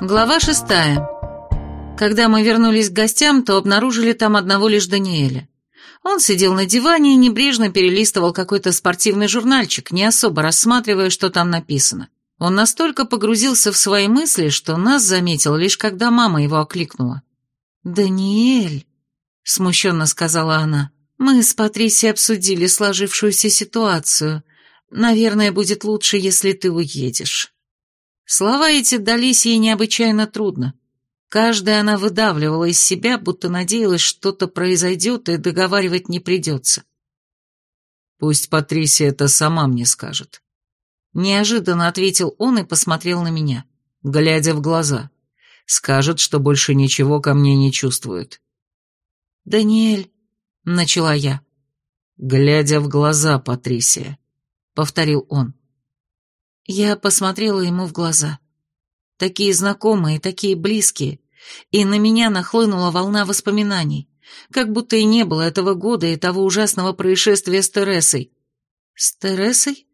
Глава шестая. Когда мы вернулись к гостям, то обнаружили там одного лишь Даниэля. Он сидел на диване и небрежно перелистывал какой-то спортивный журнальчик, не особо рассматривая, что там написано. Он настолько погрузился в свои мысли, что нас заметил лишь когда мама его окликнула. «Даниэль», — смущенно сказала она, — «мы с Патрисией обсудили сложившуюся ситуацию. Наверное, будет лучше, если ты уедешь». Слова эти дались ей необычайно трудно. Каждая она выдавливала из себя, будто надеялась, что-то произойдет и договаривать не придется. «Пусть Патрисия это сама мне скажет». Неожиданно ответил он и посмотрел на меня, глядя в глаза. Скажет, что больше ничего ко мне не чувствует. «Даниэль», — начала я. «Глядя в глаза, Патрисия», — повторил он. Я посмотрела ему в глаза. Такие знакомые, такие близкие. И на меня нахлынула волна воспоминаний. Как будто и не было этого года и того ужасного происшествия с Тересой. С Тересой?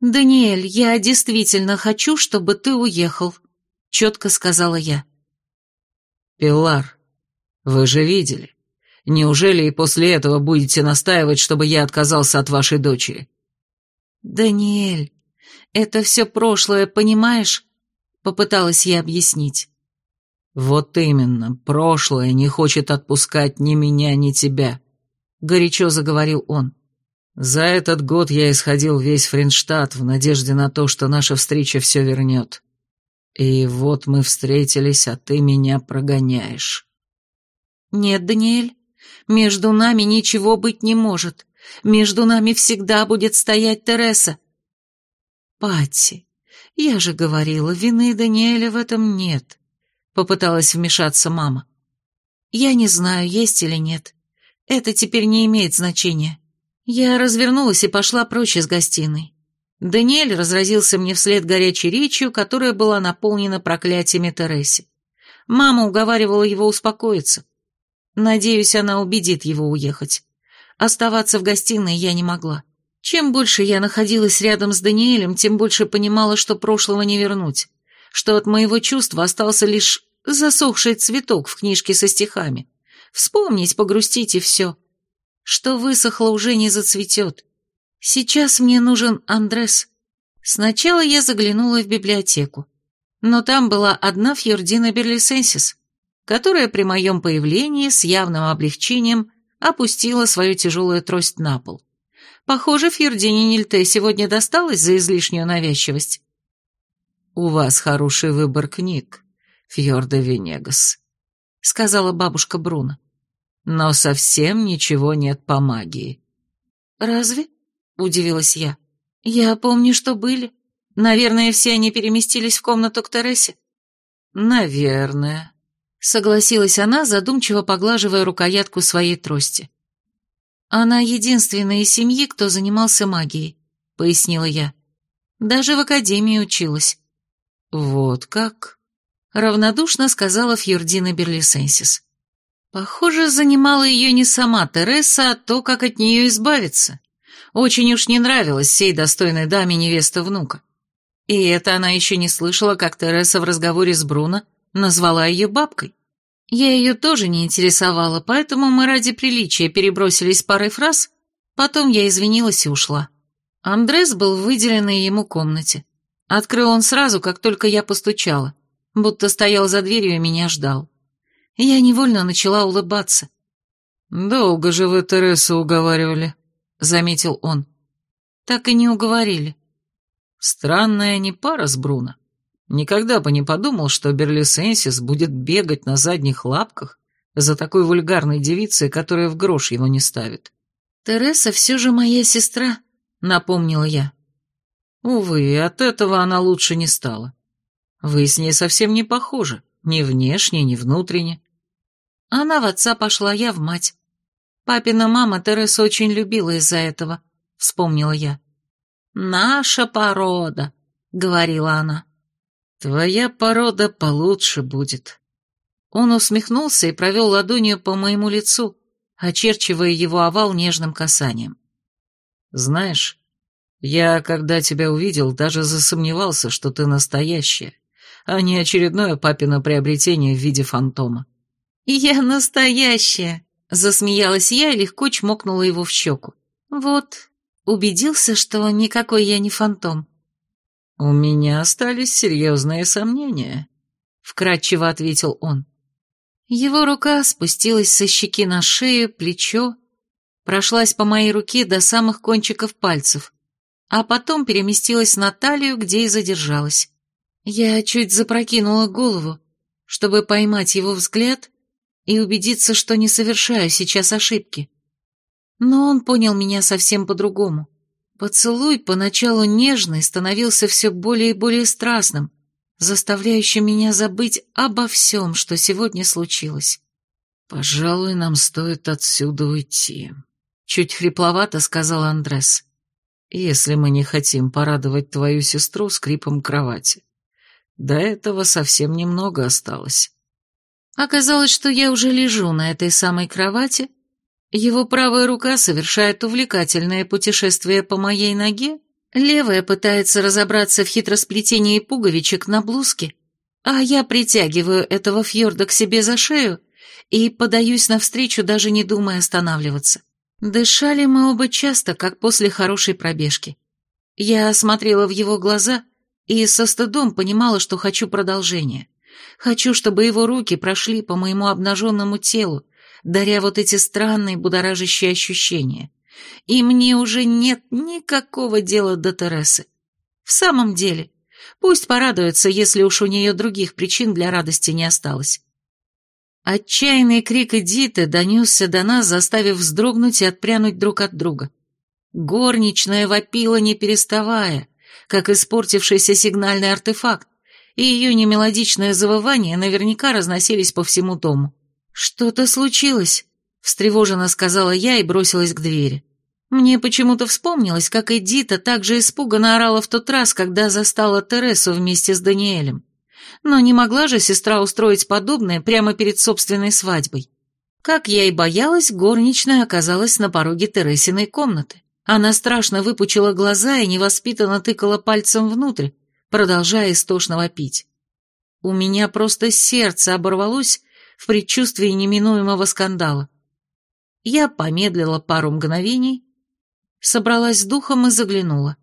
«Даниэль, я действительно хочу, чтобы ты уехал», — четко сказала я. «Пилар, вы же видели. Неужели и после этого будете настаивать, чтобы я отказался от вашей дочери?» «Даниэль, это все прошлое, понимаешь?» Попыталась я объяснить. «Вот именно, прошлое не хочет отпускать ни меня, ни тебя», — горячо заговорил он. «За этот год я исходил весь Фринштадт в надежде на то, что наша встреча все вернет. И вот мы встретились, а ты меня прогоняешь». «Нет, Даниэль, между нами ничего быть не может. Между нами всегда будет стоять Тереса. «Патти, я же говорила, вины Даниэля в этом нет», — попыталась вмешаться мама. «Я не знаю, есть или нет. Это теперь не имеет значения». Я развернулась и пошла прочь из гостиной. Даниэль разразился мне вслед горячей речью, которая была наполнена проклятиями Тереси. Мама уговаривала его успокоиться. Надеюсь, она убедит его уехать. Оставаться в гостиной я не могла. Чем больше я находилась рядом с Даниэлем, тем больше понимала, что прошлого не вернуть, что от моего чувства остался лишь засохший цветок в книжке со стихами. Вспомнить, погрустить и все. Что высохло, уже не зацветет. Сейчас мне нужен Андрес. Сначала я заглянула в библиотеку, но там была одна Фьордина Берлисенсис, которая при моем появлении с явным облегчением опустила свою тяжелую трость на пол. Похоже, Фьердине Нильте сегодня досталось за излишнюю навязчивость. «У вас хороший выбор книг, Фьорда Венегас», — сказала бабушка Бруно. «Но совсем ничего нет по магии». «Разве?» — удивилась я. «Я помню, что были. Наверное, все они переместились в комнату к Тересе». «Наверное», — согласилась она, задумчиво поглаживая рукоятку своей трости. «Она единственная из семьи, кто занимался магией», — пояснила я. «Даже в академии училась». «Вот как?» — равнодушно сказала Фьордина Берлисенсис. Похоже, занимала ее не сама Тереса, а то, как от нее избавиться. Очень уж не нравилась сей достойной даме невеста внука. И это она еще не слышала, как Тереса в разговоре с Бруно назвала ее бабкой. Я ее тоже не интересовала, поэтому мы ради приличия перебросились парой фраз, потом я извинилась и ушла. Андрес был в выделенной ему комнате. Открыл он сразу, как только я постучала, будто стоял за дверью и меня ждал. Я невольно начала улыбаться. «Долго же вы Тересу уговаривали», — заметил он. «Так и не уговорили». «Странная не пара с Бруно. Никогда бы не подумал, что Берлисенсис будет бегать на задних лапках за такой вульгарной девицей, которая в грош его не ставит. «Тереса все же моя сестра», — напомнила я. Увы, от этого она лучше не стала. Вы с ней совсем не похожи, ни внешне, ни внутренне. Она в отца пошла, я в мать. Папина мама Тересу очень любила из-за этого, вспомнила я. «Наша порода», — говорила она. «Твоя порода получше будет». Он усмехнулся и провел ладонью по моему лицу, очерчивая его овал нежным касанием. «Знаешь, я, когда тебя увидел, даже засомневался, что ты настоящая, а не очередное папино приобретение в виде фантома. «Я настоящая!» — засмеялась я и легко чмокнула его в щеку. «Вот, убедился, что никакой я не фантом». «У меня остались серьезные сомнения», — вкратчиво ответил он. Его рука спустилась со щеки на шею, плечо, прошлась по моей руке до самых кончиков пальцев, а потом переместилась на талию, где и задержалась. Я чуть запрокинула голову, чтобы поймать его взгляд и убедиться, что не совершаю сейчас ошибки. Но он понял меня совсем по-другому. Поцелуй, поначалу нежный, становился все более и более страстным, заставляющим меня забыть обо всем, что сегодня случилось. «Пожалуй, нам стоит отсюда уйти», — чуть хрипловато сказал Андрес. «Если мы не хотим порадовать твою сестру скрипом кровати. До этого совсем немного осталось». Оказалось, что я уже лежу на этой самой кровати, его правая рука совершает увлекательное путешествие по моей ноге, левая пытается разобраться в хитросплетении пуговичек на блузке, а я притягиваю этого фьорда к себе за шею и подаюсь навстречу, даже не думая останавливаться. Дышали мы оба часто, как после хорошей пробежки. Я смотрела в его глаза и со стыдом понимала, что хочу продолжения. Хочу, чтобы его руки прошли по моему обнаженному телу, даря вот эти странные будоражащие ощущения. И мне уже нет никакого дела до Тересы. В самом деле, пусть порадуется, если уж у нее других причин для радости не осталось. Отчаянный крик Эдиты донесся до нас, заставив вздрогнуть и отпрянуть друг от друга. Горничная вопила, не переставая, как испортившийся сигнальный артефакт, и ее немелодичное завывание наверняка разносились по всему дому. «Что-то случилось», — встревоженно сказала я и бросилась к двери. Мне почему-то вспомнилось, как Эдита также испуганно орала в тот раз, когда застала Тересу вместе с Даниэлем. Но не могла же сестра устроить подобное прямо перед собственной свадьбой. Как я и боялась, горничная оказалась на пороге Тересиной комнаты. Она страшно выпучила глаза и невоспитанно тыкала пальцем внутрь, продолжая истошно вопить. У меня просто сердце оборвалось в предчувствии неминуемого скандала. Я помедлила пару мгновений, собралась с духом и заглянула.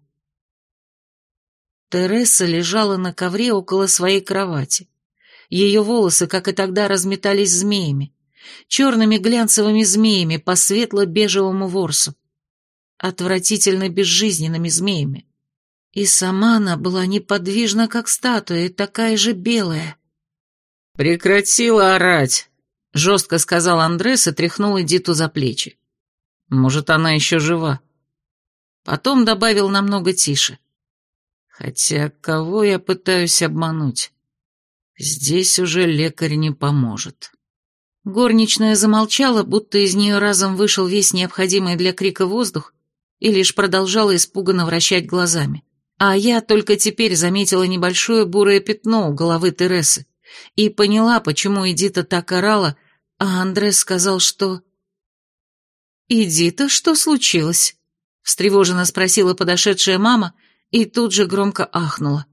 Тереса лежала на ковре около своей кровати. Ее волосы, как и тогда, разметались змеями, черными глянцевыми змеями по светло-бежевому ворсу, отвратительно безжизненными змеями. И сама она была неподвижна, как статуя, такая же белая. «Прекратила орать!» — жестко сказал Андрес и тряхнул Эдиту за плечи. «Может, она еще жива?» Потом добавил намного тише. «Хотя кого я пытаюсь обмануть? Здесь уже лекарь не поможет». Горничная замолчала, будто из нее разом вышел весь необходимый для крика воздух, и лишь продолжала испуганно вращать глазами. А я только теперь заметила небольшое бурое пятно у головы Тересы и поняла, почему Эдита так орала, а Андрес сказал, что... «Эдита, что случилось?» — встревоженно спросила подошедшая мама и тут же громко ахнула.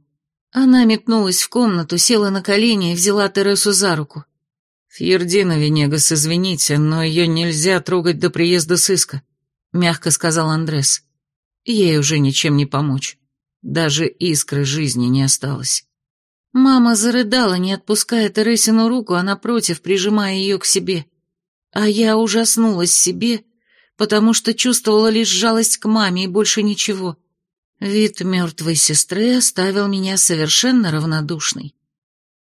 Она метнулась в комнату, села на колени и взяла Тересу за руку. «Фьердина Венегас, извините, но ее нельзя трогать до приезда сыска», — мягко сказал Андрес. «Ей уже ничем не помочь. Даже искры жизни не осталось». Мама зарыдала, не отпуская Тересину руку, а напротив, прижимая ее к себе. А я ужаснулась себе, потому что чувствовала лишь жалость к маме и больше ничего. Вид мертвой сестры оставил меня совершенно равнодушной.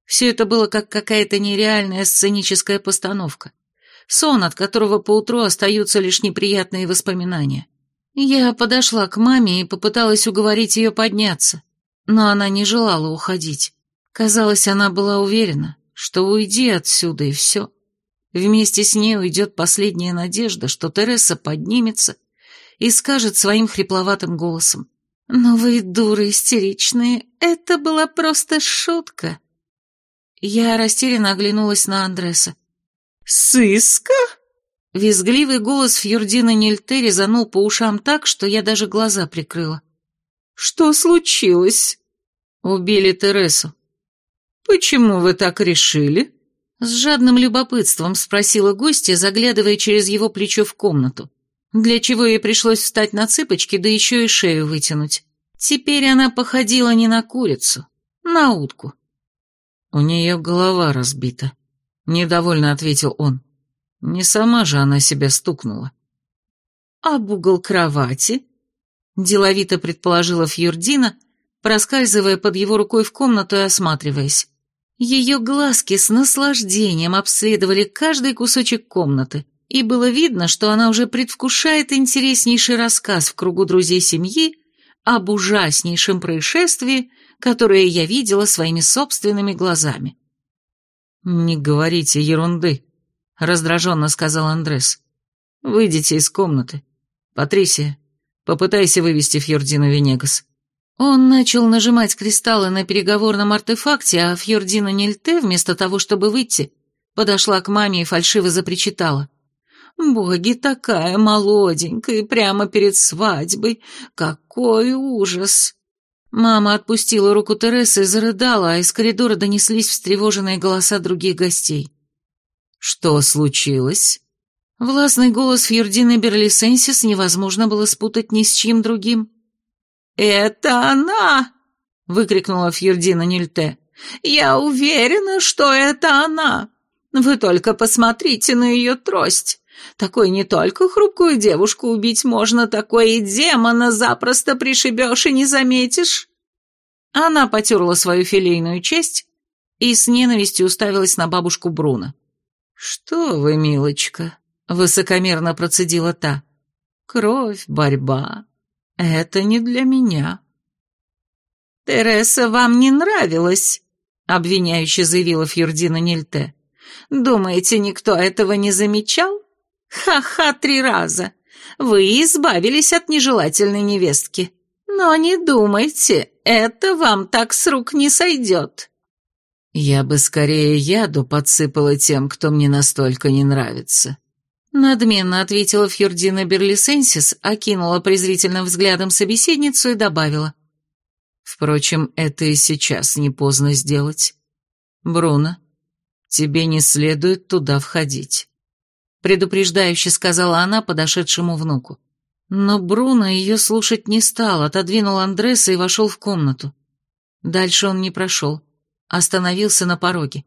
Все это было как какая-то нереальная сценическая постановка. Сон, от которого поутру остаются лишь неприятные воспоминания. Я подошла к маме и попыталась уговорить ее подняться, но она не желала уходить. Казалось, она была уверена, что уйди отсюда и все. Вместе с ней уйдет последняя надежда, что Тереса поднимется и скажет своим хрипловатым голосом. «Но вы, дуры истеричные, это была просто шутка». Я растерянно оглянулась на Андреса. «Сыска?» Визгливый голос Фьюрдина Нильте резанул по ушам так, что я даже глаза прикрыла. «Что случилось?» «Убили Тересу», «Почему вы так решили?» С жадным любопытством спросила гостья, заглядывая через его плечо в комнату, для чего ей пришлось встать на цыпочки, да еще и шею вытянуть. Теперь она походила не на курицу, на утку. «У нее голова разбита», — недовольно ответил он. «Не сама же она себя стукнула». «Об угол кровати?» — деловито предположила Фьюрдина, проскальзывая под его рукой в комнату и осматриваясь. Ее глазки с наслаждением обследовали каждый кусочек комнаты, и было видно, что она уже предвкушает интереснейший рассказ в кругу друзей семьи об ужаснейшем происшествии, которое я видела своими собственными глазами. «Не говорите ерунды», — раздраженно сказал Андрес. «Выйдите из комнаты. Патрисия, попытайся вывести Фьордину Венегас». Он начал нажимать кристаллы на переговорном артефакте, а Фьордина Нильте, вместо того, чтобы выйти, подошла к маме и фальшиво запричитала. «Боги, такая молоденькая, прямо перед свадьбой! Какой ужас!» Мама отпустила руку Тересы и зарыдала, а из коридора донеслись встревоженные голоса других гостей. «Что случилось?» Властный голос Фьордины Берлисенсис невозможно было спутать ни с чьим другим. «Это она!» — выкрикнула Фьюрдина Нильте. «Я уверена, что это она! Вы только посмотрите на ее трость! Такой не только хрупкую девушку убить можно, такой и демона запросто пришибешь и не заметишь!» Она потерла свою филейную честь и с ненавистью уставилась на бабушку Бруно. «Что вы, милочка?» — высокомерно процедила та. «Кровь, борьба, это не для меня. Тереса вам не нравилась, обвиняюще заявила Фьюрдина Нильте. Думаете, никто этого не замечал? Ха-ха, три раза. Вы избавились от нежелательной невестки. Но не думайте, это вам так с рук не сойдет. Я бы скорее яду подсыпала тем, кто мне настолько не нравится. Надменно ответила Фьордина Берлисенсис, окинула презрительным взглядом собеседницу и добавила. Впрочем, это и сейчас не поздно сделать. Бруно, тебе не следует туда входить. Предупреждающе сказала она подошедшему внуку. Но Бруно ее слушать не стал, отодвинул Андреса и вошел в комнату. Дальше он не прошел, остановился на пороге.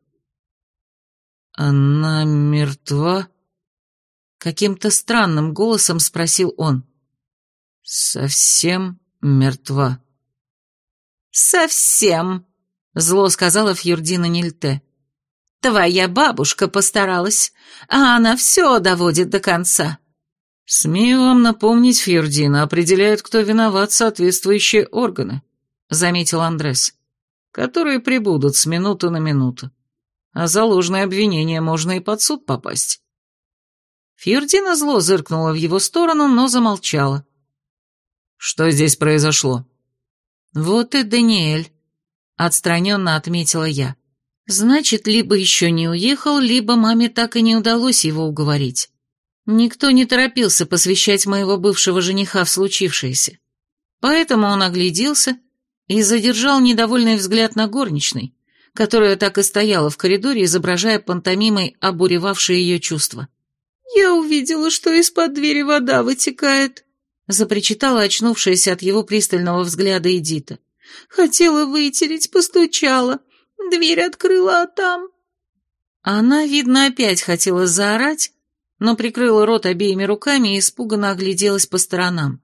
«Она мертва?» Каким-то странным голосом спросил он. «Совсем мертва?» «Совсем», — зло сказала Фьюрдина Нильте. «Твоя бабушка постаралась, а она все доводит до конца». «Смею вам напомнить, Фьюрдина, определяют, кто виноват соответствующие органы», — заметил Андрес, «которые прибудут с минуты на минуту. А за ложное обвинение можно и под суд попасть». Фьюрдина зло зыркнула в его сторону, но замолчала. «Что здесь произошло?» «Вот и Даниэль», — отстраненно отметила я. «Значит, либо еще не уехал, либо маме так и не удалось его уговорить. Никто не торопился посвящать моего бывшего жениха в случившееся. Поэтому он огляделся и задержал недовольный взгляд на горничной, которая так и стояла в коридоре, изображая пантомимой обуревавшие ее чувства. «Я увидела, что из-под двери вода вытекает», — запричитала очнувшаяся от его пристального взгляда Эдита. «Хотела вытереть, постучала. Дверь открыла, а там...» Она, видно, опять хотела заорать, но прикрыла рот обеими руками и испуганно огляделась по сторонам.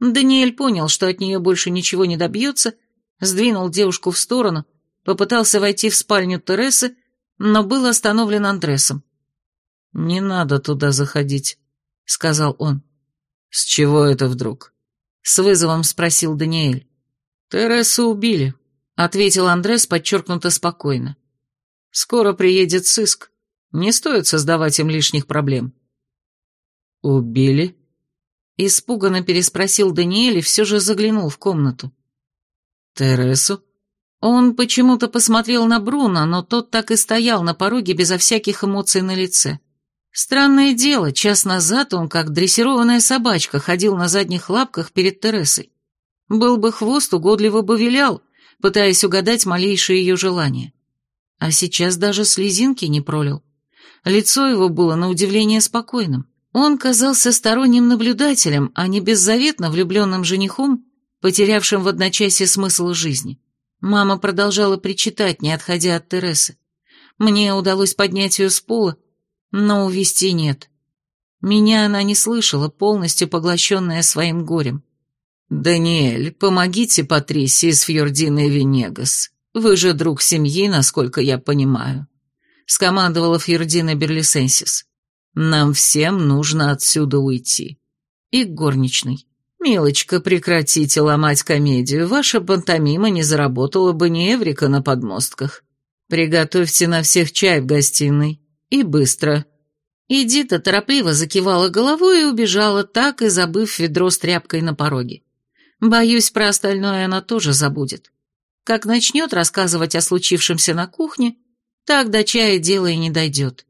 Даниэль понял, что от нее больше ничего не добьется, сдвинул девушку в сторону, попытался войти в спальню Тересы, но был остановлен Андресом. «Не надо туда заходить», — сказал он. «С чего это вдруг?» — с вызовом спросил Даниэль. «Тересу убили», — ответил Андрес подчеркнуто спокойно. «Скоро приедет сыск. Не стоит создавать им лишних проблем». «Убили?» — испуганно переспросил Даниэль и все же заглянул в комнату. «Тересу?» Он почему-то посмотрел на Бруно, но тот так и стоял на пороге безо всяких эмоций на лице. Странное дело, час назад он, как дрессированная собачка, ходил на задних лапках перед Тересой. Был бы хвост, угодливо бы вилял, пытаясь угадать малейшее ее желание. а сейчас даже слезинки не пролил. Лицо его было на удивление спокойным. Он казался сторонним наблюдателем, а не беззаветно влюбленным женихом, потерявшим в одночасье смысл жизни. Мама продолжала причитать, не отходя от Тересы. Мне удалось поднять ее с пола, но увести нет. Меня она не слышала, полностью поглощенная своим горем. «Даниэль, помогите Патрисии с Фьординой Венегас. Вы же друг семьи, насколько я понимаю», — скомандовала Фьордина Берлисенсис. «Нам всем нужно отсюда уйти». И горничной. «Милочка, прекратите ломать комедию, ваша пантомима не заработала бы ни эврика на подмостках. Приготовьте на всех чай в гостиной. И быстро». Эдита торопливо закивала головой и убежала, так и забыв ведро с тряпкой на пороге. Боюсь, про остальное она тоже забудет. Как начнет рассказывать о случившемся на кухне, так до чая дело и не дойдет.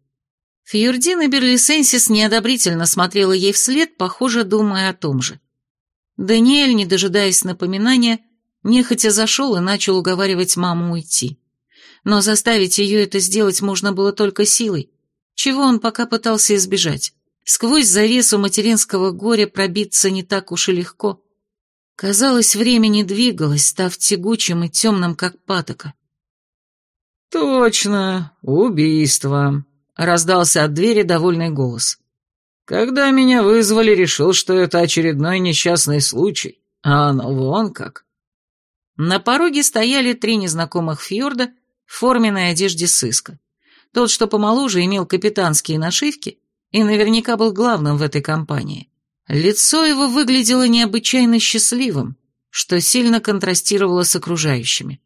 Фьюрдина Берлисенсис неодобрительно смотрела ей вслед, похоже, думая о том же. Даниэль, не дожидаясь напоминания, нехотя зашел и начал уговаривать маму уйти. Но заставить ее это сделать можно было только силой, чего он пока пытался избежать. Сквозь завесу материнского горя пробиться не так уж и легко. Казалось, время не двигалось, став тягучим и темным, как патока. «Точно, убийство», — раздался от двери довольный голос. «Когда меня вызвали, решил, что это очередной несчастный случай, а оно вон как». На пороге стояли три незнакомых фьорда в форменной одежде сыска. Тот, что помоложе, имел капитанские нашивки и наверняка был главным в этой компании. Лицо его выглядело необычайно счастливым, что сильно контрастировало с окружающими.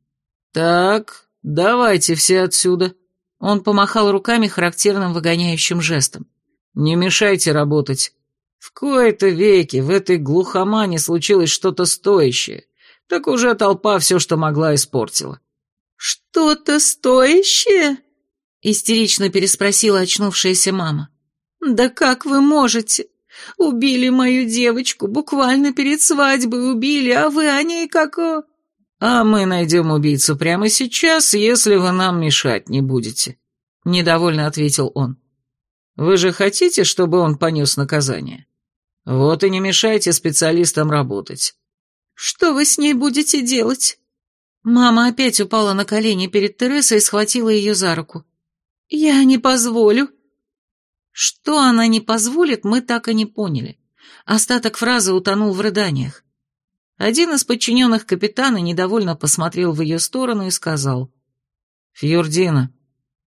«Так, давайте все отсюда». Он помахал руками характерным выгоняющим жестом. «Не мешайте работать. В кои-то веки в этой глухомане случилось что-то стоящее. Так уже толпа все, что могла, испортила». «Что-то стоящее?» — истерично переспросила очнувшаяся мама. «Да как вы можете? Убили мою девочку, буквально перед свадьбой убили, а вы о ней как о...» «А мы найдем убийцу прямо сейчас, если вы нам мешать не будете», — недовольно ответил он. «Вы же хотите, чтобы он понес наказание? Вот и не мешайте специалистам работать». «Что вы с ней будете делать?» Мама опять упала на колени перед Тересой и схватила ее за руку. «Я не позволю», что она не позволит, мы так и не поняли. Остаток фразы утонул в рыданиях. Один из подчиненных капитана недовольно посмотрел в ее сторону и сказал. «Фьордина,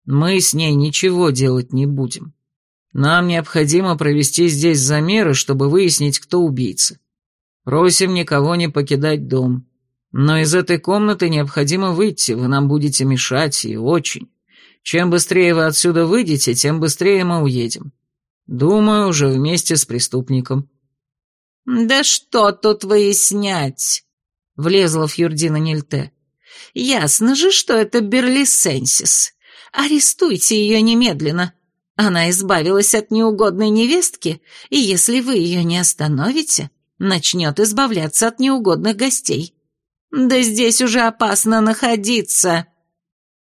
мы с ней ничего делать не будем. Нам необходимо провести здесь замеры, чтобы выяснить, кто убийца. Просим никого не покидать дом. Но из этой комнаты необходимо выйти, вы нам будете мешать, и очень. Чем быстрее вы отсюда выйдете, тем быстрее мы уедем. Думаю, уже вместе с преступником». «Да что тут выяснять?» — влезла Фьюрдина Нильте. «Ясно же, что это Берлисенсис. Арестуйте ее немедленно. Она избавилась от неугодной невестки, и если вы ее не остановите, начнет избавляться от неугодных гостей. Да здесь уже опасно находиться».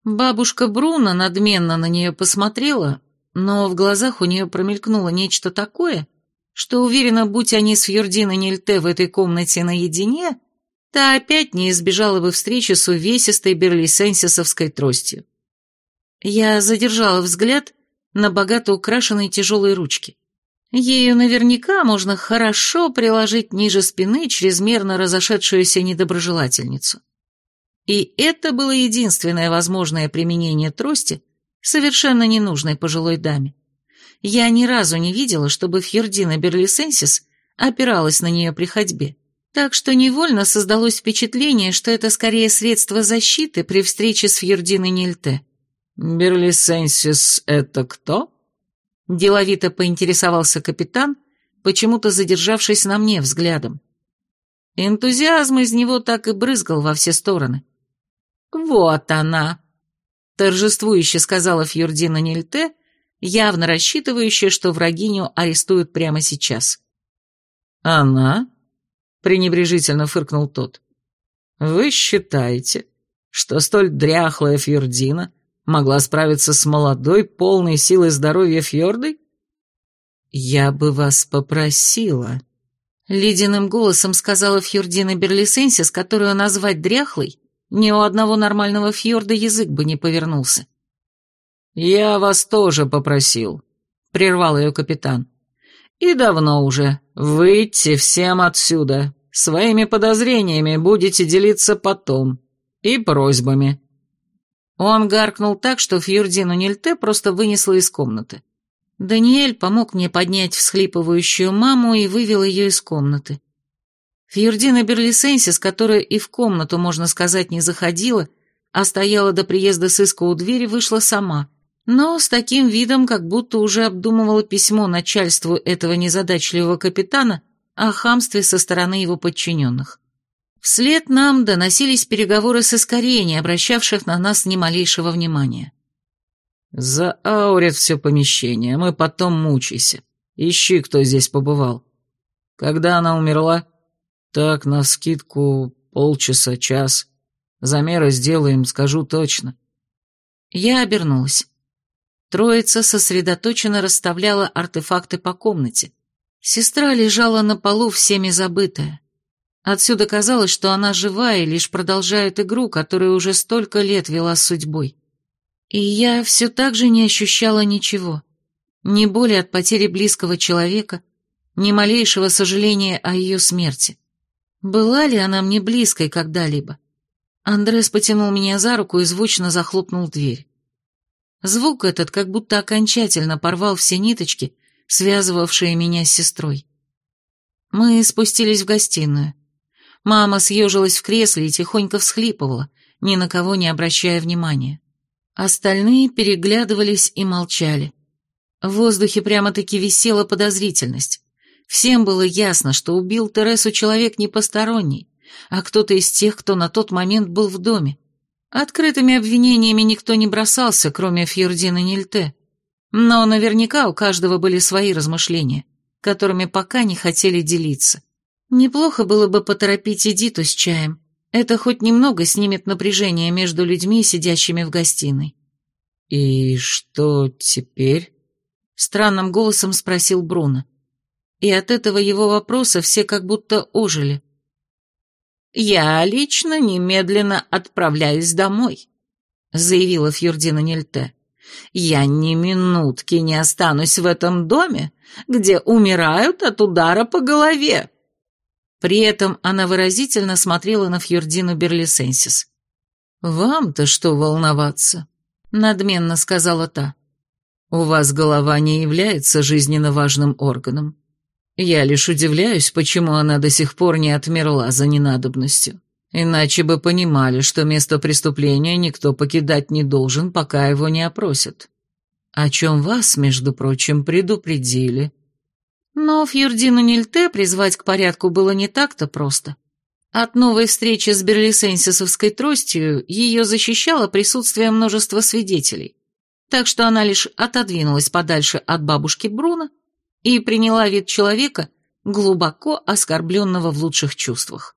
Бабушка Бруно надменно на нее посмотрела, но в глазах у нее промелькнуло нечто такое, что, уверена, будь они с Фьординой Нильте в этой комнате наедине, та опять не избежала бы встречи с увесистой берлисенсисовской тростью. Я задержала взгляд на богато украшенной тяжелой ручке. Ею наверняка можно хорошо приложить ниже спины чрезмерно разошедшуюся недоброжелательницу. И это было единственное возможное применение трости совершенно ненужной пожилой даме. Я ни разу не видела, чтобы Фьердина Берлисенсис опиралась на нее при ходьбе, так что невольно создалось впечатление, что это скорее средство защиты при встрече с Фьердиной Нильте. «Берлисенсис — это кто?» Деловито поинтересовался капитан, почему-то задержавшись на мне взглядом. Энтузиазм из него так и брызгал во все стороны. «Вот она!» — торжествующе сказала Фьюрдина Нильте, явно рассчитывающая, что врагиню арестуют прямо сейчас. «Она?» — пренебрежительно фыркнул тот. «Вы считаете, что столь дряхлая Фьюрдина Могла справиться с молодой, полной силой здоровья Фьордой? «Я бы вас попросила», — ледяным голосом сказала Фьордина Берлисенсис, которую назвать дряхлой, ни у одного нормального Фьорда язык бы не повернулся. «Я вас тоже попросил», — прервал ее капитан. «И давно уже. Выйти всем отсюда. Своими подозрениями будете делиться потом. И просьбами». Он гаркнул так, что Фьюрдину Нильте просто вынесло из комнаты. Даниэль помог мне поднять всхлипывающую маму и вывел ее из комнаты. Фьюрдина Берлисенсис, которая и в комнату, можно сказать, не заходила, а стояла до приезда сыска у двери, вышла сама, но с таким видом, как будто уже обдумывала письмо начальству этого незадачливого капитана о хамстве со стороны его подчиненных. Вслед нам доносились переговоры с Искорей, не обращавших на нас ни малейшего внимания. Зааурят все помещение, мы потом мучайся. Ищи, кто здесь побывал. Когда она умерла? Так, на скидку полчаса, час. Замеры сделаем, скажу точно. Я обернулась. Троица сосредоточенно расставляла артефакты по комнате. Сестра лежала на полу всеми забытая. Отсюда казалось, что она живая и лишь продолжает игру, которую уже столько лет вела с судьбой. И я все так же не ощущала ничего. Ни боли от потери близкого человека, ни малейшего сожаления о ее смерти. Была ли она мне близкой когда-либо? Андрес потянул меня за руку и звучно захлопнул дверь. Звук этот как будто окончательно порвал все ниточки, связывавшие меня с сестрой. Мы спустились в гостиную. Мама съежилась в кресле и тихонько всхлипывала, ни на кого не обращая внимания. Остальные переглядывались и молчали. В воздухе прямо-таки висела подозрительность. Всем было ясно, что убил Тересу человек не посторонний, а кто-то из тех, кто на тот момент был в доме. Открытыми обвинениями никто не бросался, кроме Фьордина Нильте. Но наверняка у каждого были свои размышления, которыми пока не хотели делиться. Неплохо было бы поторопить Эдиту с чаем, это хоть немного снимет напряжение между людьми, сидящими в гостиной. «И что теперь?» — странным голосом спросил Бруно. И от этого его вопроса все как будто ожили. «Я лично немедленно отправляюсь домой», — заявила Фьюрдина Нильте. «Я ни минутки не останусь в этом доме, где умирают от удара по голове». При этом она выразительно смотрела на Фьордину Берлисенсис. «Вам-то что волноваться?» — надменно сказала та. «У вас голова не является жизненно важным органом. Я лишь удивляюсь, почему она до сих пор не отмерла за ненадобностью. Иначе бы понимали, что место преступления никто покидать не должен, пока его не опросят. О чем вас, между прочим, предупредили». Но Фьюрдину Нильте призвать к порядку было не так-то просто. От новой встречи с берлисенсисовской тростью ее защищало присутствие множества свидетелей, так что она лишь отодвинулась подальше от бабушки Бруно и приняла вид человека, глубоко оскорбленного в лучших чувствах.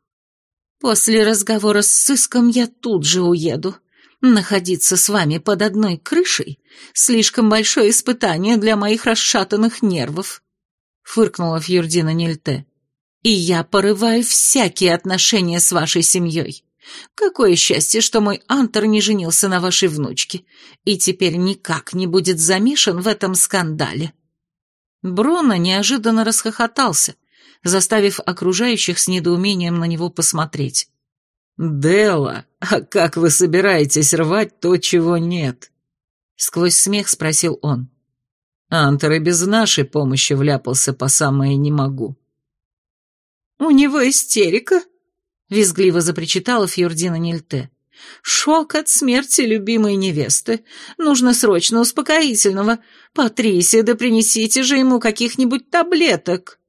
«После разговора с сыском я тут же уеду. Находиться с вами под одной крышей — слишком большое испытание для моих расшатанных нервов», фыркнула Фьюрдина Нильте. «И я порываю всякие отношения с вашей семьей. Какое счастье, что мой Антер не женился на вашей внучке и теперь никак не будет замешан в этом скандале». Бруно неожиданно расхохотался, заставив окружающих с недоумением на него посмотреть. «Делла, а как вы собираетесь рвать то, чего нет?» Сквозь смех спросил он. Антер и без нашей помощи вляпался по самое «не могу». «У него истерика», — визгливо запричитала Фьордина Нильте. «Шок от смерти любимой невесты. Нужно срочно успокоительного. Патрисия, да принесите же ему каких-нибудь таблеток».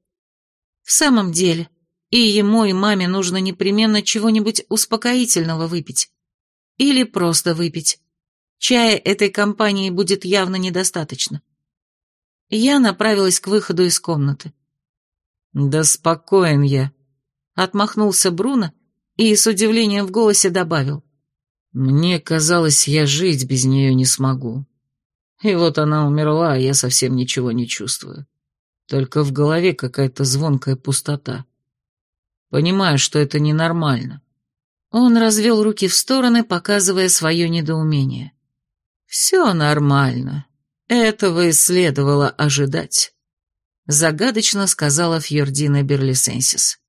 В самом деле, и ему, и маме нужно непременно чего-нибудь успокоительного выпить. Или просто выпить. Чая этой компании будет явно недостаточно. Я направилась к выходу из комнаты. «Да спокоен я», — отмахнулся Бруно и с удивлением в голосе добавил. Мне казалось, я жить без нее не смогу. И вот она умерла, а я совсем ничего не чувствую. Только в голове какая-то звонкая пустота. Понимаю, что это ненормально. Он развел руки в стороны, показывая свое недоумение. «Все нормально. Этого и следовало ожидать», — загадочно сказала Фьордина Берлисенсис.